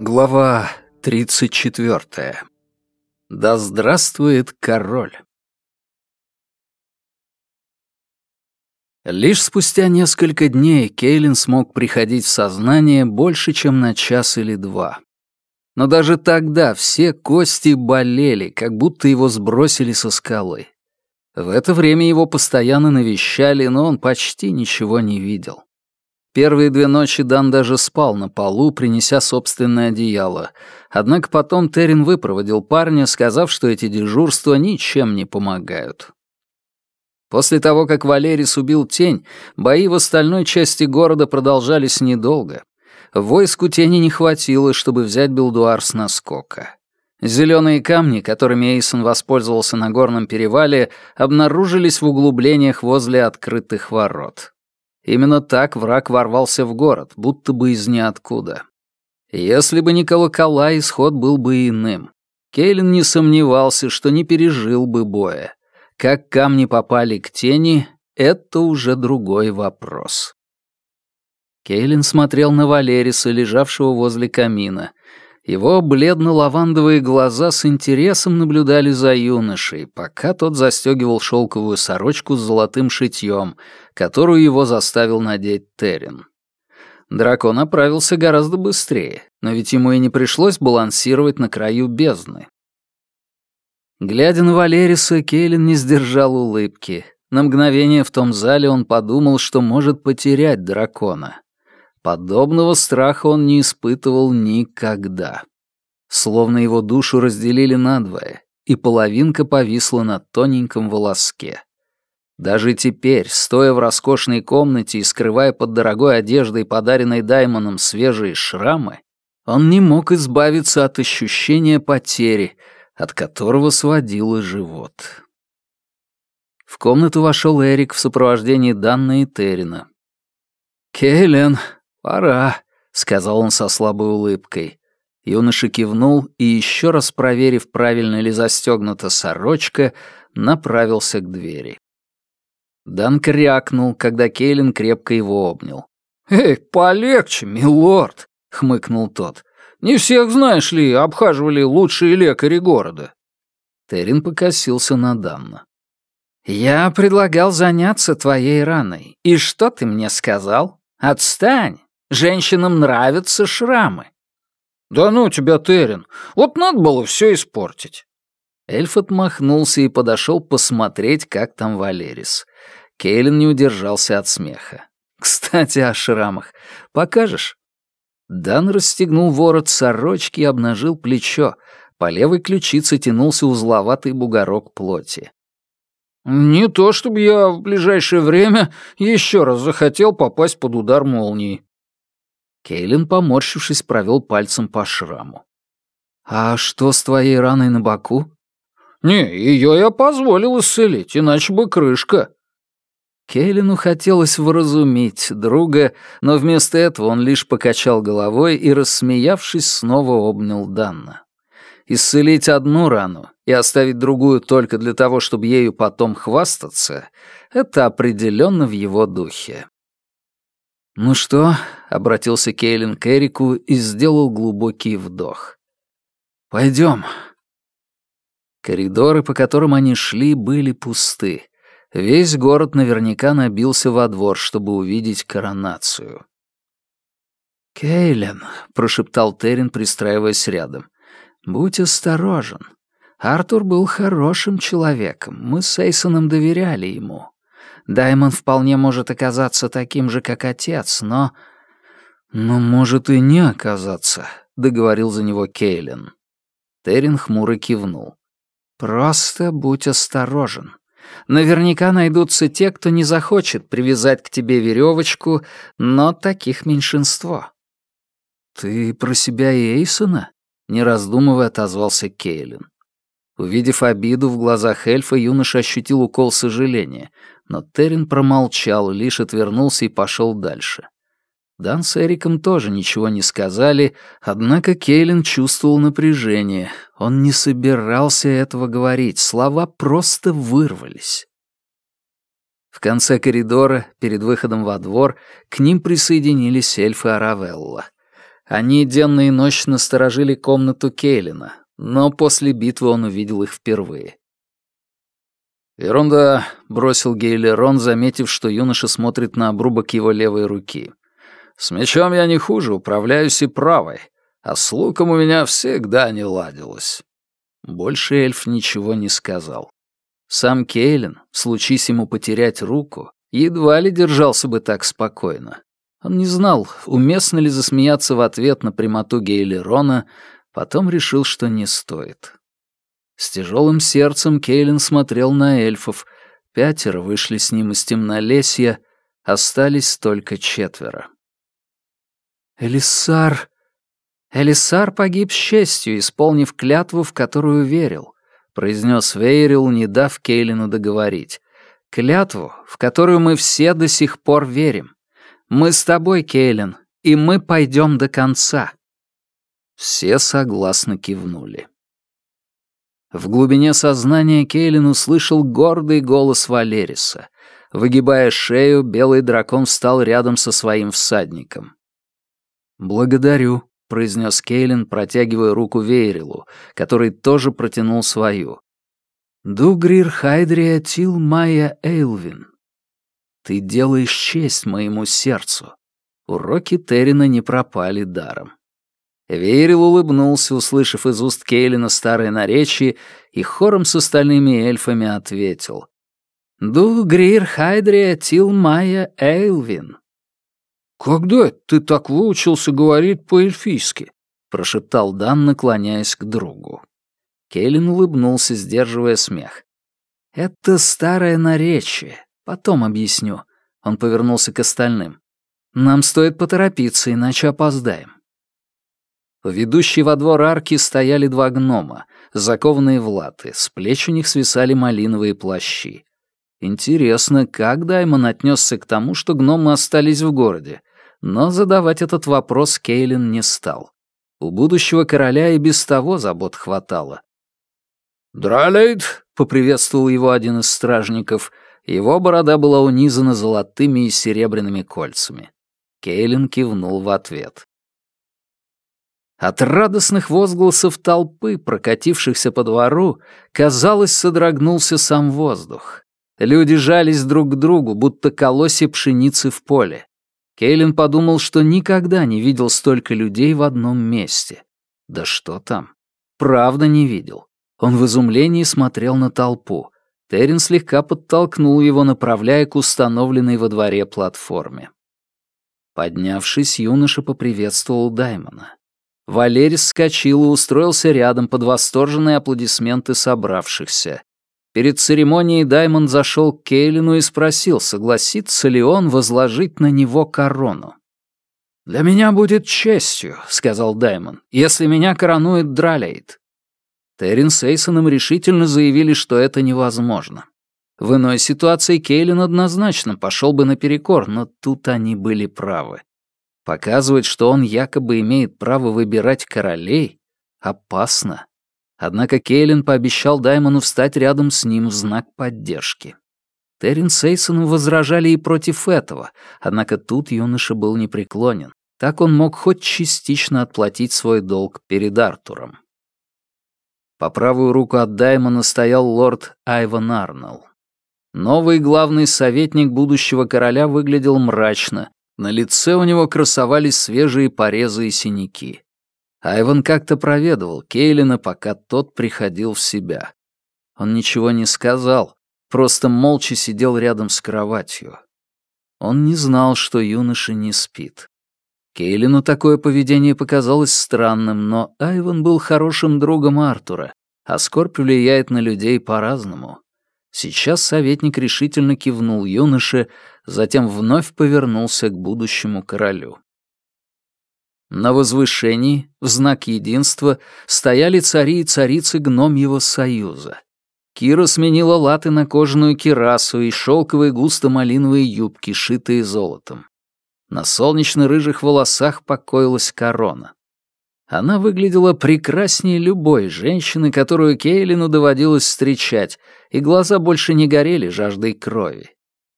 Глава тридцать четвертая. Да здравствует король! Лишь спустя несколько дней Кейлин смог приходить в сознание больше, чем на час или два. Но даже тогда все кости болели, как будто его сбросили со скалы. В это время его постоянно навещали, но он почти ничего не видел. Первые две ночи Дан даже спал на полу, принеся собственное одеяло. Однако потом Терин выпроводил парня, сказав, что эти дежурства ничем не помогают. После того, как Валерис убил тень, бои в остальной части города продолжались недолго. Войску тени не хватило, чтобы взять Белдуар с наскока. Зеленые камни, которыми Эйсон воспользовался на горном перевале, обнаружились в углублениях возле открытых ворот. Именно так враг ворвался в город, будто бы из ниоткуда. Если бы не колокола, исход был бы иным. Кейлин не сомневался, что не пережил бы боя. Как камни попали к тени, это уже другой вопрос. Кейлин смотрел на Валериса, лежавшего возле камина. Его бледно-лавандовые глаза с интересом наблюдали за юношей, пока тот застегивал шелковую сорочку с золотым шитьем, которую его заставил надеть Террин. Дракон оправился гораздо быстрее, но ведь ему и не пришлось балансировать на краю бездны. Глядя на Валериса, Кейлин не сдержал улыбки. На мгновение в том зале он подумал, что может потерять дракона. Подобного страха он не испытывал никогда. Словно его душу разделили надвое, и половинка повисла на тоненьком волоске. Даже теперь, стоя в роскошной комнате и скрывая под дорогой одеждой, подаренной Даймоном, свежие шрамы, он не мог избавиться от ощущения потери, от которого сводило живот. В комнату вошел Эрик в сопровождении Данны и Террина. «Кейлен, «Пора», — сказал он со слабой улыбкой. Юноша кивнул и, еще раз проверив, правильно ли застегнута сорочка, направился к двери. Дан крякнул, когда Кейлин крепко его обнял. «Эй, полегче, милорд!» — хмыкнул тот. «Не всех, знаешь ли, обхаживали лучшие лекари города». Терин покосился на Данна. «Я предлагал заняться твоей раной. И что ты мне сказал? Отстань!» Женщинам нравятся шрамы». «Да ну тебя, Терен, вот надо было все испортить». Эльф отмахнулся и подошел посмотреть, как там Валерис. Кейлин не удержался от смеха. «Кстати, о шрамах. Покажешь?» Дан расстегнул ворот сорочки и обнажил плечо. По левой ключице тянулся узловатый бугорок плоти. «Не то чтобы я в ближайшее время еще раз захотел попасть под удар молнии», Кейлин, поморщившись, провел пальцем по шраму. «А что с твоей раной на боку?» «Не, ее я позволил исцелить, иначе бы крышка». Кейлину хотелось вразумить друга, но вместо этого он лишь покачал головой и, рассмеявшись, снова обнял Данна. Исцелить одну рану и оставить другую только для того, чтобы ею потом хвастаться, это определенно в его духе. «Ну что?» — обратился Кейлин к Эрику и сделал глубокий вдох. «Пойдем». Коридоры, по которым они шли, были пусты. Весь город наверняка набился во двор, чтобы увидеть коронацию. «Кейлен», — прошептал Террин, пристраиваясь рядом, — «будь осторожен. Артур был хорошим человеком, мы с Эйсоном доверяли ему. Даймон вполне может оказаться таким же, как отец, но... «Но может и не оказаться», — договорил за него Кейлен. Терин хмуро кивнул. «Просто будь осторожен. Наверняка найдутся те, кто не захочет привязать к тебе веревочку, но таких меньшинство». «Ты про себя и Эйсона?» — не раздумывая отозвался Кейлен. Увидев обиду в глазах эльфа, юноша ощутил укол сожаления, но Террин промолчал, лишь отвернулся и пошел дальше. Дан с Эриком тоже ничего не сказали, однако Кейлин чувствовал напряжение. Он не собирался этого говорить, слова просто вырвались. В конце коридора, перед выходом во двор, к ним присоединились эльфы Аравелла. Они денно и ночно сторожили комнату Кейлина, но после битвы он увидел их впервые. «Ерунда», — бросил Гейлерон, заметив, что юноша смотрит на обрубок его левой руки. «С мечом я не хуже, управляюсь и правой, а с луком у меня всегда не ладилось». Больше эльф ничего не сказал. Сам Кейлин, случись ему потерять руку, едва ли держался бы так спокойно. Он не знал, уместно ли засмеяться в ответ на прямоту Гейлерона, потом решил, что не стоит. С тяжелым сердцем Кейлин смотрел на эльфов. Пятеро вышли с ним из темнолесья, остались только четверо. «Элисар...» Элисар погиб с честью, исполнив клятву, в которую верил. — произнес Вейрил, не дав Кейлину договорить. «Клятву, в которую мы все до сих пор верим. Мы с тобой, Кейлин, и мы пойдем до конца». Все согласно кивнули. В глубине сознания Кейлин услышал гордый голос Валериса. Выгибая шею, белый дракон встал рядом со своим всадником. «Благодарю», произнес Кейлин, протягивая руку Вейрилу, который тоже протянул свою. «Дугрир Хайдрия Тил Майя Эйлвин. Ты делаешь честь моему сердцу». Уроки Террина не пропали даром. Вейрил улыбнулся, услышав из уст Кейлина старое наречие, и хором с остальными эльфами ответил. «Дугрир Хайдрия Тил Майя Эйлвин». «Когда ты так выучился говорить по-эльфийски?» — прошептал Дан, наклоняясь к другу. Кейлин улыбнулся, сдерживая смех. «Это старое наречие. Потом объясню». Он повернулся к остальным. «Нам стоит поторопиться, иначе опоздаем». Ведущие во двор арки стояли два гнома, закованные в латы, с плеч у них свисали малиновые плащи. Интересно, как Даймон отнесся к тому, что гномы остались в городе, но задавать этот вопрос Кейлин не стал. У будущего короля и без того забот хватало. «Дралейд!» — поприветствовал его один из стражников. Его борода была унизана золотыми и серебряными кольцами. Кейлин кивнул в ответ. От радостных возгласов толпы, прокатившихся по двору, казалось, содрогнулся сам воздух. Люди жались друг к другу, будто колосья пшеницы в поле. Кейлин подумал, что никогда не видел столько людей в одном месте. Да что там? Правда не видел. Он в изумлении смотрел на толпу. Террин слегка подтолкнул его, направляя к установленной во дворе платформе. Поднявшись, юноша поприветствовал Даймона. Валерис вскочил и устроился рядом под восторженные аплодисменты собравшихся. Перед церемонией Даймонд зашел к Кейлину и спросил, согласится ли он возложить на него корону. «Для меня будет честью», — сказал Даймон, — «если меня коронует Дралейд». Террин с Эйсоном решительно заявили, что это невозможно. В иной ситуации Кейлин однозначно пошел бы наперекор, но тут они были правы. Показывать, что он якобы имеет право выбирать королей, опасно. Однако Кейлин пообещал Даймону встать рядом с ним в знак поддержки. Террин с Эйсоном возражали и против этого, однако тут юноша был непреклонен. Так он мог хоть частично отплатить свой долг перед Артуром. По правую руку от Даймона стоял лорд Айван Арнелл. Новый главный советник будущего короля выглядел мрачно, на лице у него красовались свежие порезы и синяки. Айван как-то проведывал Кейлина, пока тот приходил в себя. Он ничего не сказал, просто молча сидел рядом с кроватью. Он не знал, что юноша не спит. Кейлину такое поведение показалось странным, но Айван был хорошим другом Артура, а скорбь влияет на людей по-разному. Сейчас советник решительно кивнул юноше, затем вновь повернулся к будущему королю. На возвышении, в знак единства, стояли цари и царицы гномьего союза. Кира сменила латы на кожаную кирасу и шелковые густо-малиновые юбки, шитые золотом. На солнечно-рыжих волосах покоилась корона. Она выглядела прекраснее любой женщины, которую Кейлину доводилось встречать, и глаза больше не горели жаждой крови.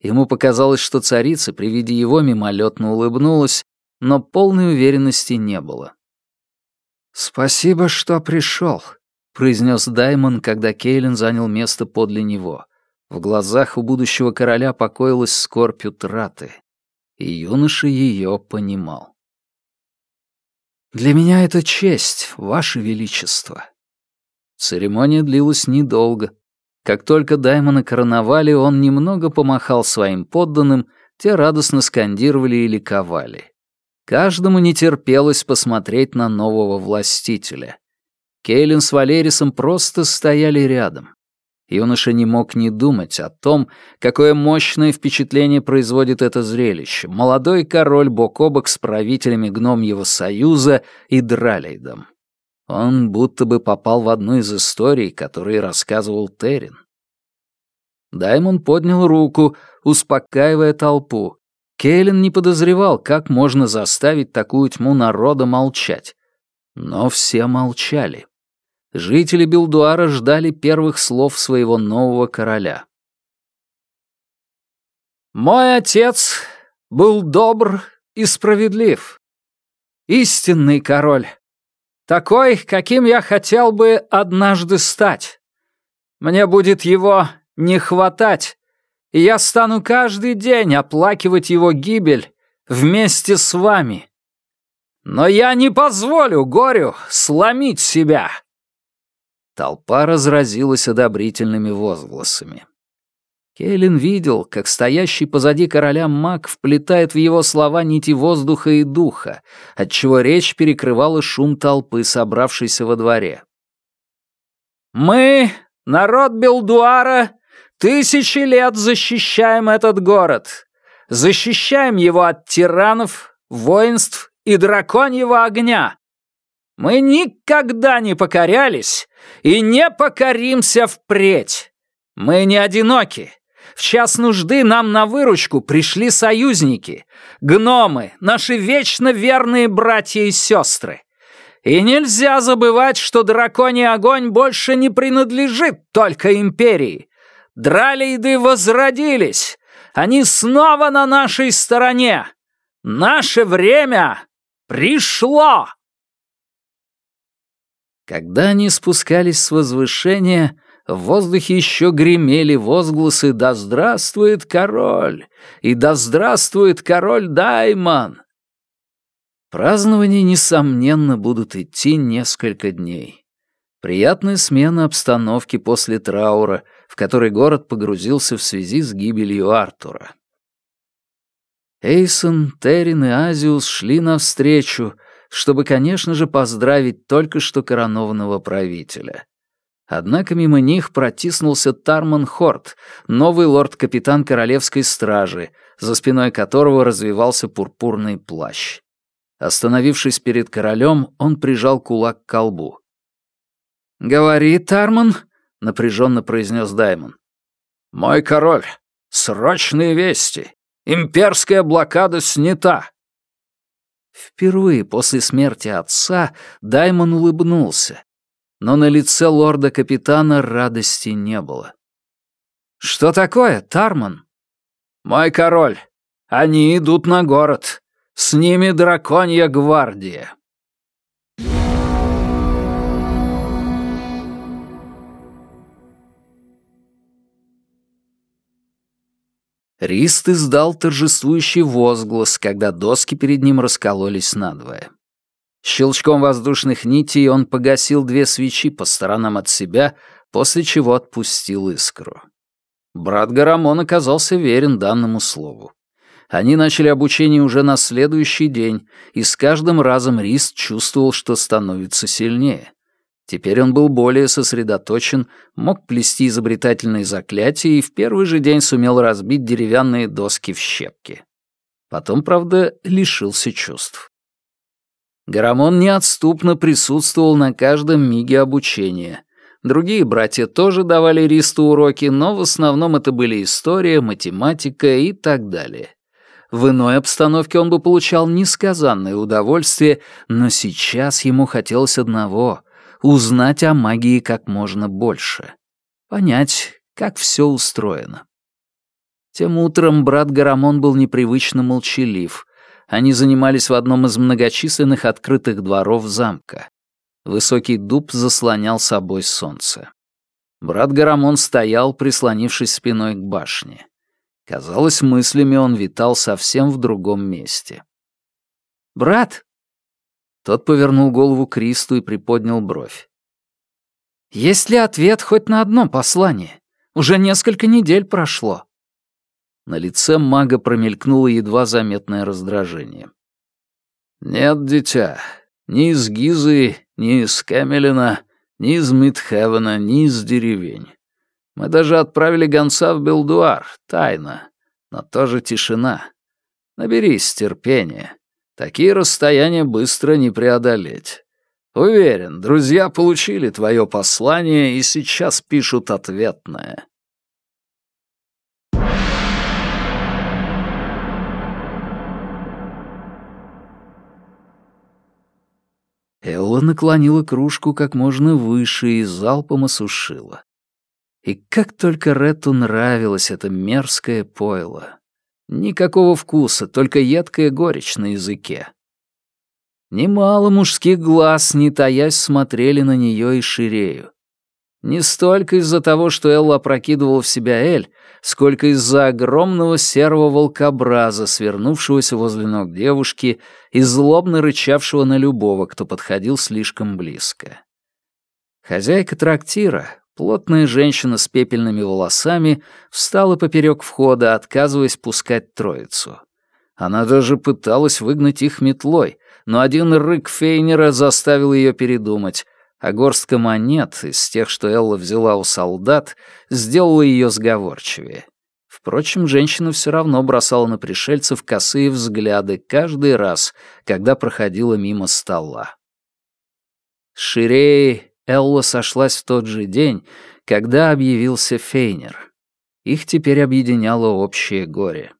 Ему показалось, что царица при виде его мимолетно улыбнулась, но полной уверенности не было. «Спасибо, что пришел», — произнес Даймон, когда Кейлин занял место подле него. В глазах у будущего короля покоилась скорбь утраты, и юноша ее понимал. «Для меня это честь, Ваше Величество». Церемония длилась недолго. Как только Даймона короновали, он немного помахал своим подданным, те радостно скандировали и ликовали. Каждому не терпелось посмотреть на нового властителя. Кейлин с Валерисом просто стояли рядом. Юноша не мог не думать о том, какое мощное впечатление производит это зрелище. Молодой король бок о бок с правителями Гномьего Союза и Дралейдом. Он будто бы попал в одну из историй, которые рассказывал Террин. Даймон поднял руку, успокаивая толпу. Кейлин не подозревал, как можно заставить такую тьму народа молчать. Но все молчали. Жители Билдуара ждали первых слов своего нового короля. «Мой отец был добр и справедлив. Истинный король. Такой, каким я хотел бы однажды стать. Мне будет его не хватать, и я стану каждый день оплакивать его гибель вместе с вами. Но я не позволю горю сломить себя. Толпа разразилась одобрительными возгласами. Кейлин видел, как стоящий позади короля маг вплетает в его слова нити воздуха и духа, отчего речь перекрывала шум толпы, собравшейся во дворе. «Мы, народ Белдуара, тысячи лет защищаем этот город, защищаем его от тиранов, воинств и драконьего огня. Мы никогда не покорялись и не покоримся впредь. Мы не одиноки. В час нужды нам на выручку пришли союзники, гномы, наши вечно верные братья и сестры. И нельзя забывать, что драконий огонь больше не принадлежит только империи. Дралейды возродились. Они снова на нашей стороне. Наше время пришло. Когда они спускались с возвышения, в воздухе еще гремели возгласы «Да здравствует король!» и «Да здравствует король Даймон!» Празднования, несомненно, будут идти несколько дней. Приятная смена обстановки после траура, в которой город погрузился в связи с гибелью Артура. Эйсон, Террин и Азиус шли навстречу, чтобы, конечно же, поздравить только что коронованного правителя. Однако мимо них протиснулся Тарман Хорт, новый лорд-капитан Королевской стражи, за спиной которого развивался пурпурный плащ. Остановившись перед королем, он прижал кулак к колбу. «Говори, Тарман», — напряженно произнес Даймон. «Мой король, срочные вести. Имперская блокада снята. Впервые после смерти отца Даймон улыбнулся, но на лице лорда-капитана радости не было. «Что такое, Тарман?» «Мой король, они идут на город. С ними драконья гвардия». Рист издал торжествующий возглас, когда доски перед ним раскололись надвое. Щелчком воздушных нитей он погасил две свечи по сторонам от себя, после чего отпустил искру. Брат Гарамон оказался верен данному слову. Они начали обучение уже на следующий день, и с каждым разом Рист чувствовал, что становится сильнее. Теперь он был более сосредоточен, мог плести изобретательные заклятия и в первый же день сумел разбить деревянные доски в щепки. Потом, правда, лишился чувств. Гарамон неотступно присутствовал на каждом миге обучения. Другие братья тоже давали Ристу уроки, но в основном это были история, математика и так далее. В иной обстановке он бы получал несказанное удовольствие, но сейчас ему хотелось одного — узнать о магии как можно больше, понять, как все устроено. Тем утром брат Гарамон был непривычно молчалив. Они занимались в одном из многочисленных открытых дворов замка. Высокий дуб заслонял собой солнце. Брат Гарамон стоял, прислонившись спиной к башне. Казалось, мыслями он витал совсем в другом месте. «Брат!» Тот повернул голову Кристу и приподнял бровь. «Есть ли ответ хоть на одно послание? Уже несколько недель прошло». На лице мага промелькнуло едва заметное раздражение. «Нет, дитя, ни из Гизы, ни из Кэмелина, ни из Мидхевена, ни из деревень. Мы даже отправили гонца в Белдуар, тайно, но тоже тишина. Наберись терпения. Такие расстояния быстро не преодолеть. Уверен, друзья получили твое послание и сейчас пишут ответное. Элла наклонила кружку как можно выше и залпом осушила. И как только Ретту нравилось это мерзкое пойло. Никакого вкуса, только едкая горечь на языке. Немало мужских глаз, не таясь, смотрели на нее и Ширею. Не столько из-за того, что Элла опрокидывала в себя Эль, сколько из-за огромного серого волкобраза, свернувшегося возле ног девушки и злобно рычавшего на любого, кто подходил слишком близко. Хозяйка трактира, плотная женщина с пепельными волосами, встала поперек входа, отказываясь пускать троицу. Она даже пыталась выгнать их метлой, но один рык Фейнера заставил ее передумать, а горстка монет из тех, что Элла взяла у солдат, сделала ее сговорчивее. Впрочем, женщина все равно бросала на пришельцев косые взгляды каждый раз, когда проходила мимо стола. Ширей Элла сошлась в тот же день, когда объявился Фейнер. Их теперь объединяло общее горе.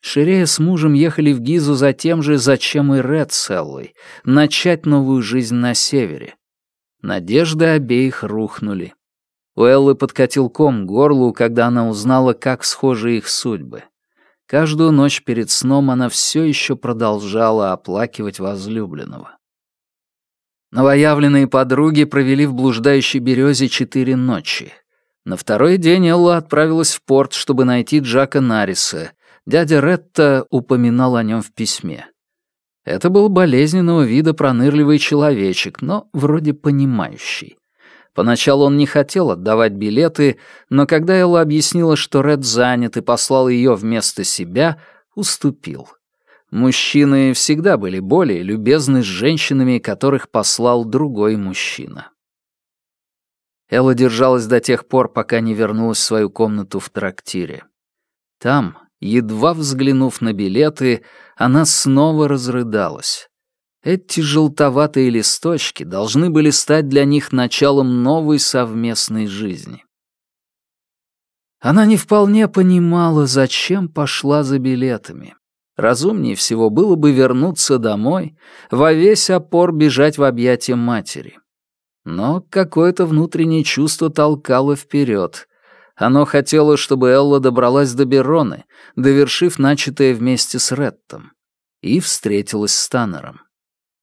Ширея с мужем ехали в Гизу за тем же, зачем и Ред с Эллой — начать новую жизнь на севере. Надежды обеих рухнули. У Эллы подкатил ком к горлу, когда она узнала, как схожи их судьбы. Каждую ночь перед сном она все еще продолжала оплакивать возлюбленного. Новоявленные подруги провели в блуждающей березе четыре ночи. На второй день Элла отправилась в порт, чтобы найти Джака Нариса. Дядя Ретта упоминал о нем в письме. Это был болезненного вида пронырливый человечек, но вроде понимающий. Поначалу он не хотел отдавать билеты, но когда Элла объяснила, что Ред занят и послал ее вместо себя, уступил. Мужчины всегда были более любезны с женщинами, которых послал другой мужчина. Элла держалась до тех пор, пока не вернулась в свою комнату в трактире. Там, Едва взглянув на билеты, она снова разрыдалась. Эти желтоватые листочки должны были стать для них началом новой совместной жизни. Она не вполне понимала, зачем пошла за билетами. Разумнее всего было бы вернуться домой, во весь опор бежать в объятия матери. Но какое-то внутреннее чувство толкало вперед, оно хотело, чтобы Элла добралась до Бероны, довершив начатое вместе с Реттом, и встретилась с Таннером.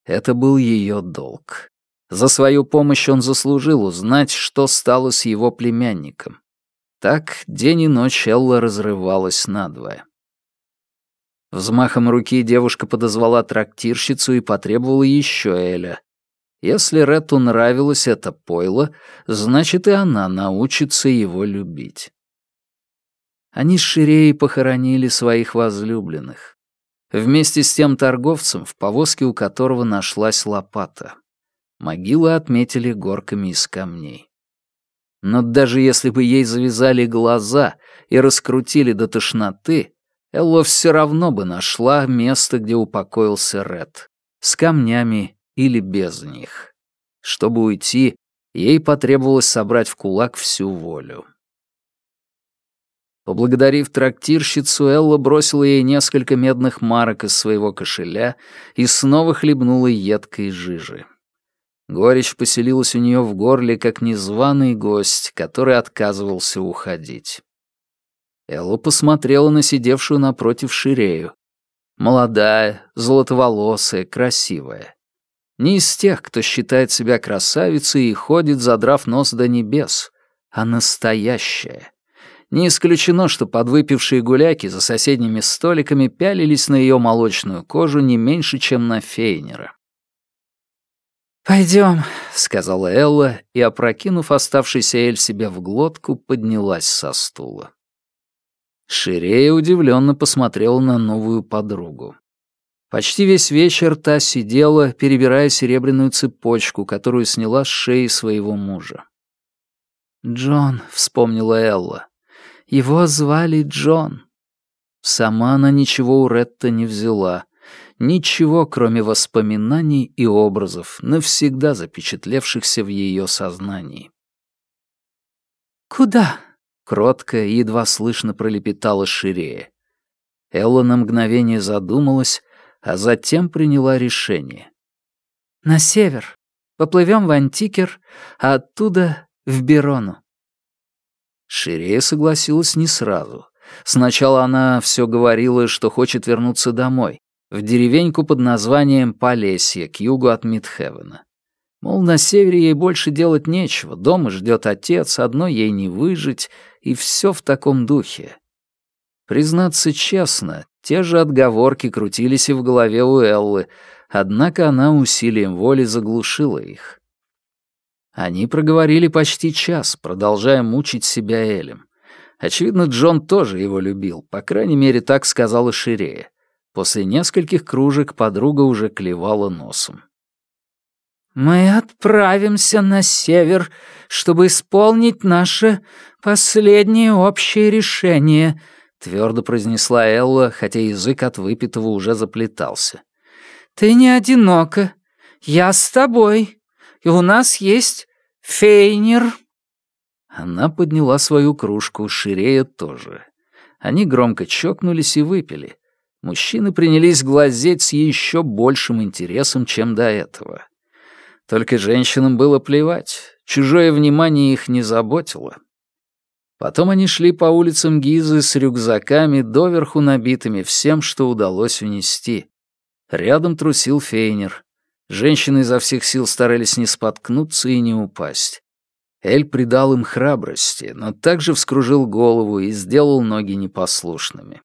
Это был ее долг. За свою помощь он заслужил узнать, что стало с его племянником. Так день и ночь Элла разрывалась надвое. Взмахом руки девушка подозвала трактирщицу и потребовала еще Эля, если Рету нравилось это пойло, значит и она научится его любить. Они с Ширеей похоронили своих возлюбленных. Вместе с тем торговцем, в повозке у которого нашлась лопата. Могилы отметили горками из камней. Но даже если бы ей завязали глаза и раскрутили до тошноты, Элла все равно бы нашла место, где упокоился Ред, с камнями или без них. Чтобы уйти, ей потребовалось собрать в кулак всю волю. Поблагодарив трактирщицу, Элла бросила ей несколько медных марок из своего кошеля и снова хлебнула едкой жижи. Горечь поселилась у нее в горле, как незваный гость, который отказывался уходить. Элла посмотрела на сидевшую напротив Ширею. Молодая, золотоволосая, красивая. Не из тех, кто считает себя красавицей и ходит, задрав нос до небес, а настоящая. Не исключено, что подвыпившие гуляки за соседними столиками пялились на ее молочную кожу не меньше, чем на Фейнера. «Пойдем», — сказала Элла, и, опрокинув оставшийся Эль себе в глотку, поднялась со стула. Ширея удивленно посмотрела на новую подругу. Почти весь вечер та сидела, перебирая серебряную цепочку, которую сняла с шеи своего мужа. «Джон», — вспомнила Элла. «Его звали Джон». Сама она ничего у Ретта не взяла. Ничего, кроме воспоминаний и образов, навсегда запечатлевшихся в ее сознании. «Куда?» — кротко и едва слышно пролепетала Ширея. Элла на мгновение задумалась, а затем приняла решение. «На север. Поплывем в Антикер, а оттуда в Берону». Ширея согласилась не сразу. Сначала она все говорила, что хочет вернуться домой, в деревеньку под названием Полесье, к югу от Мидхевена. Мол, на севере ей больше делать нечего, дома ждет отец, одно ей не выжить, и все в таком духе. Признаться честно, те же отговорки крутились и в голове у Эллы, однако она усилием воли заглушила их. Они проговорили почти час, продолжая мучить себя Элем. Очевидно, Джон тоже его любил, по крайней мере, так сказала Ширея. После нескольких кружек подруга уже клевала носом. «Мы отправимся на север, чтобы исполнить наше последнее общее решение», — твердо произнесла Элла, хотя язык от выпитого уже заплетался. «Ты не одинока. Я с тобой. И у нас есть Фейнер». Она подняла свою кружку, Ширея тоже. Они громко чокнулись и выпили. Мужчины принялись глазеть с еще большим интересом, чем до этого. Только женщинам было плевать, чужое внимание их не заботило. Потом они шли по улицам Гизы с рюкзаками, доверху набитыми всем, что удалось унести. Рядом трусил Фейнер. Женщины изо всех сил старались не споткнуться и не упасть. Эль придал им храбрости, но также вскружил голову и сделал ноги непослушными.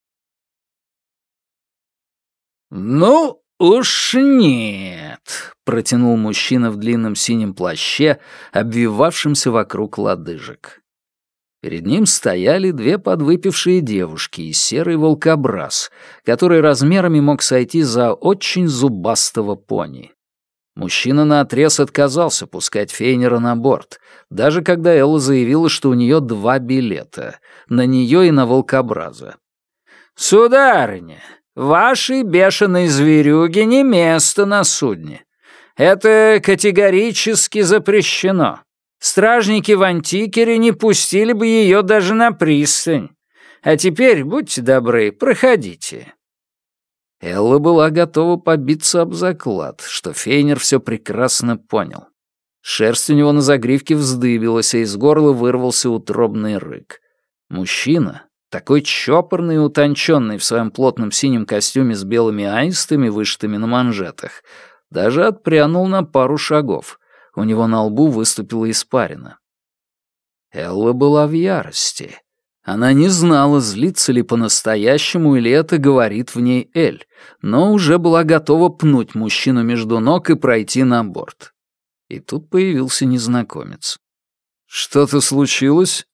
«Ну уж нет», — протянул мужчина в длинном синем плаще, обвивавшемся вокруг лодыжек. Перед ним стояли две подвыпившие девушки и серый волкобраз, который размерами мог сойти за очень зубастого пони. Мужчина наотрез отказался пускать Фейнера на борт, даже когда Элла заявила, что у нее два билета — на нее и на волкобраза. «Сударыня, Вашей бешеной зверюге не место на судне. Это категорически запрещено. Стражники в Антикере не пустили бы ее даже на пристань. А теперь, будьте добры, проходите». Элла была готова побиться об заклад, что Фейнер все прекрасно понял. Шерсть у него на загривке вздыбилась, а из горла вырвался утробный рык. Мужчина, такой чопорный и утонченный в своем плотном синем костюме с белыми аистами, вышитыми на манжетах, даже отпрянул на пару шагов. У него на лбу выступила испарина. Элла была в ярости. Она не знала, злится ли по-настоящему или это говорит в ней Эль, но уже была готова пнуть мужчину между ног и пройти на борт. И тут появился незнакомец. «Что-то случилось?»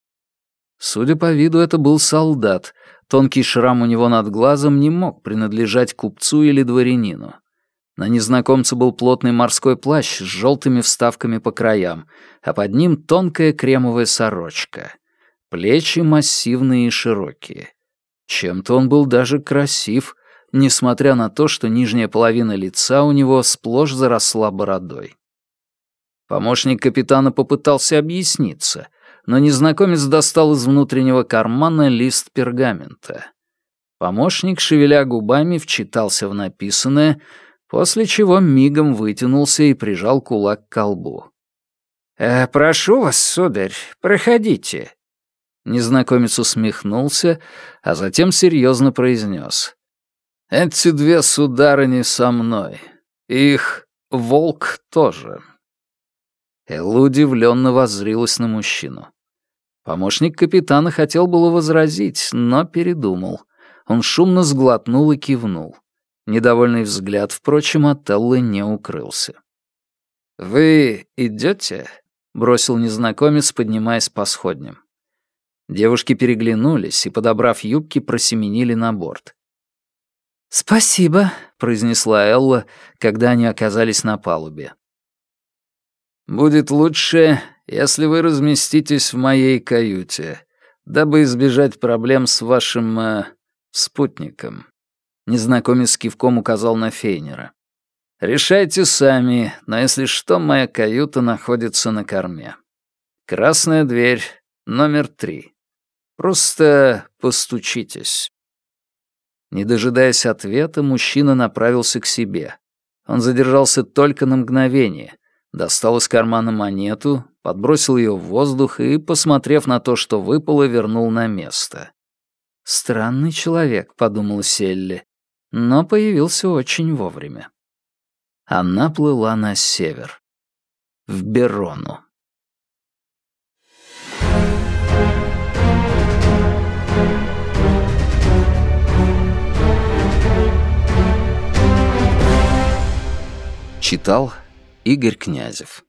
Судя по виду, это был солдат. Тонкий шрам у него над глазом не мог принадлежать купцу или дворянину. На незнакомце был плотный морской плащ с желтыми вставками по краям, а под ним тонкая кремовая сорочка. Плечи массивные и широкие. Чем-то он был даже красив, несмотря на то, что нижняя половина лица у него сплошь заросла бородой. Помощник капитана попытался объясниться — но незнакомец достал из внутреннего кармана лист пергамента. Помощник, шевеля губами, вчитался в написанное, после чего мигом вытянулся и прижал кулак к колбу. «Э, «Прошу вас, сударь, проходите». Незнакомец усмехнулся, а затем серьезно произнес. «Эти две сударыни со мной. Их волк тоже». Элла удивленно воззрилась на мужчину. Помощник капитана хотел было возразить, но передумал. Он шумно сглотнул и кивнул. Недовольный взгляд, впрочем, от Эллы не укрылся. «Вы идете?» — бросил незнакомец, поднимаясь по сходням. Девушки переглянулись и, подобрав юбки, просеменили на борт. «Спасибо», — произнесла Элла, когда они оказались на палубе. «Будет лучше, если вы разместитесь в моей каюте, дабы избежать проблем с вашим э, спутником». Незнакомец кивком указал на Фейнера. «Решайте сами, но если что, моя каюта находится на корме. Красная дверь, номер три. Просто постучитесь». Не дожидаясь ответа, мужчина направился к себе. Он задержался только на мгновение, достал из кармана монету, подбросил ее в воздух и, посмотрев на то, что выпало, вернул на место. «Странный человек», — подумала Селли но появился очень вовремя. Она плыла на север, в Берону. Читал Игорь Князев